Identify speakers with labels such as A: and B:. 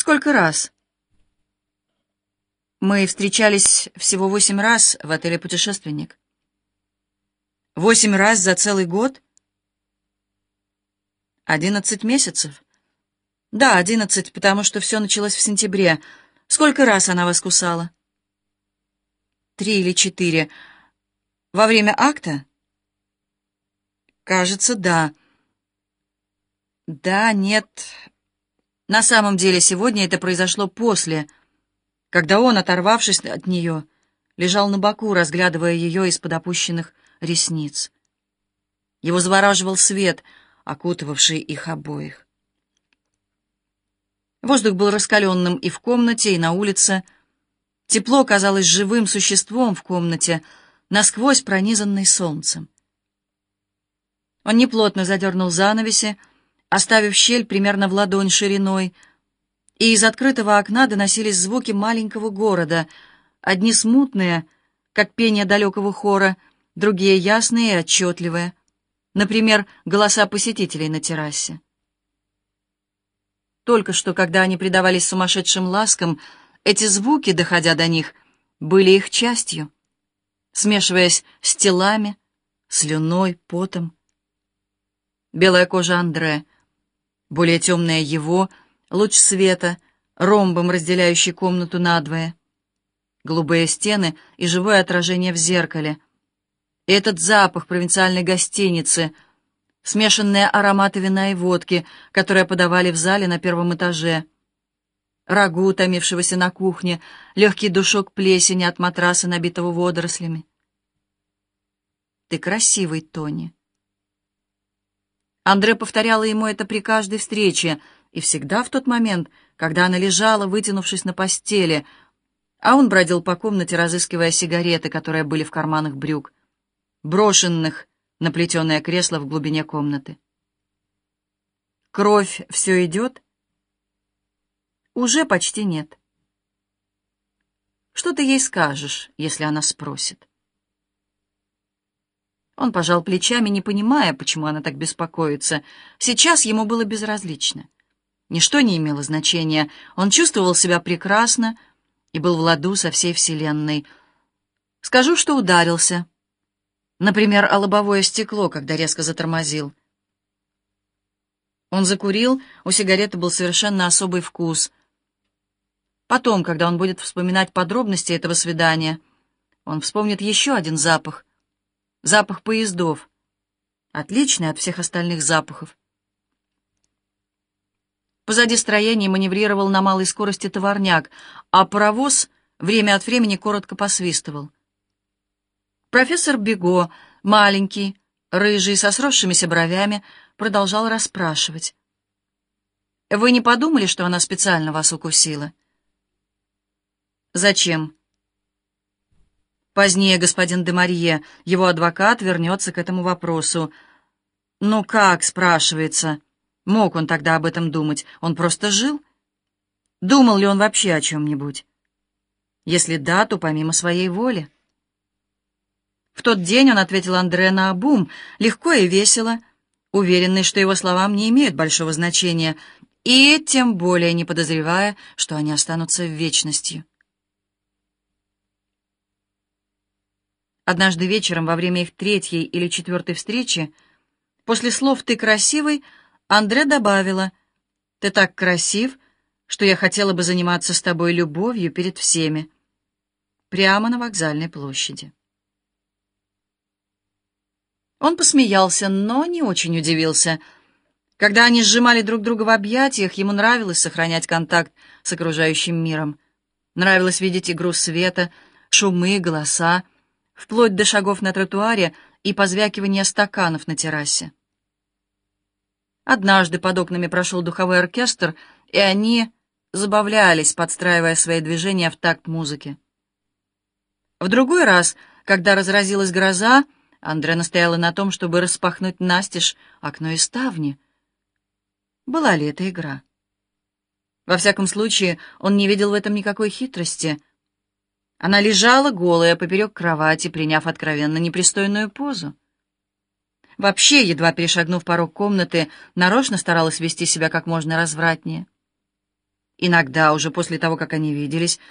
A: Сколько раз? Мы встречались всего восемь раз в отеле «Путешественник». Восемь раз за целый год? Одиннадцать месяцев? Да, одиннадцать, потому что все началось в сентябре. Сколько раз она вас кусала? Три или четыре. Во время акта? Кажется, да. Да, нет. На самом деле, сегодня это произошло после, когда он, оторвавшись от нее, лежал на боку, разглядывая ее из-под опущенных ресниц. Его завораживал свет, окутывавший их обоих. Воздух был раскаленным и в комнате, и на улице. Тепло казалось живым существом в комнате, насквозь пронизанной солнцем. Он неплотно задернул занавеси, оставив щель примерно в ладонь шириной, и из открытого окна доносились звуки маленького города, одни смутные, как пение далекого хора, другие ясные и отчетливые, например, голоса посетителей на террасе. Только что, когда они предавались сумасшедшим ласкам, эти звуки, доходя до них, были их частью, смешиваясь с телами, слюной, потом. Белая кожа Андре, более темное его, луч света, ромбом разделяющий комнату надвое, голубые стены и живое отражение в зеркале. И этот запах провинциальной гостиницы, смешанные ароматы вина и водки, которые подавали в зале на первом этаже, рагу, томившегося на кухне, легкий душок плесени от матраса, набитого водорослями. «Ты красивый, Тони», Андре повторяла ему это при каждой встрече, и всегда в тот момент, когда она лежала, вытянувшись на постели, а он бродил по комнате, разыскивая сигареты, которые были в карманах брюк, брошенных на плетеное кресло в глубине комнаты. «Кровь все идет?» «Уже почти нет». «Что ты ей скажешь, если она спросит?» Он пожал плечами, не понимая, почему она так беспокоится. Сейчас ему было безразлично. Ничто не имело значения. Он чувствовал себя прекрасно и был в ладу со всей Вселенной. Скажу, что ударился. Например, о лобовое стекло, когда резко затормозил. Он закурил, у сигареты был совершенно особый вкус. Потом, когда он будет вспоминать подробности этого свидания, он вспомнит еще один запах — Запах поездов. Отличный от всех остальных запахов. Позади строения маневрировал на малой скорости товарняк, а паровоз время от времени коротко посвистывал. Профессор Бего, маленький, рыжий, со сросшимися бровями, продолжал расспрашивать. «Вы не подумали, что она специально вас укусила?» «Зачем?» Позднее господин де Марье, его адвокат, вернется к этому вопросу. «Ну как?» — спрашивается. Мог он тогда об этом думать? Он просто жил? Думал ли он вообще о чем-нибудь? Если да, то помимо своей воли. В тот день он ответил Андре на обум, легко и весело, уверенный, что его словам не имеют большого значения, и тем более не подозревая, что они останутся в вечности. Однажды вечером, во время их третьей или четвертой встречи, после слов «ты красивый», Андре добавила «ты так красив, что я хотела бы заниматься с тобой любовью перед всеми» прямо на вокзальной площади. Он посмеялся, но не очень удивился. Когда они сжимали друг друга в объятиях, ему нравилось сохранять контакт с окружающим миром. Нравилось видеть игру света, шумы, голоса, вплоть до шагов на тротуаре и позвякивания стаканов на террасе. Однажды под окнами прошел духовой оркестр, и они забавлялись, подстраивая свои движения в такт музыки. В другой раз, когда разразилась гроза, Андре настояла на том, чтобы распахнуть настежь окно и ставни. Была ли это игра? Во всяком случае, он не видел в этом никакой хитрости — она лежала голая поперек кровати, приняв откровенно непристойную позу. Вообще, едва перешагнув порог комнаты, нарочно старалась вести себя как можно развратнее. Иногда, уже после того, как они виделись,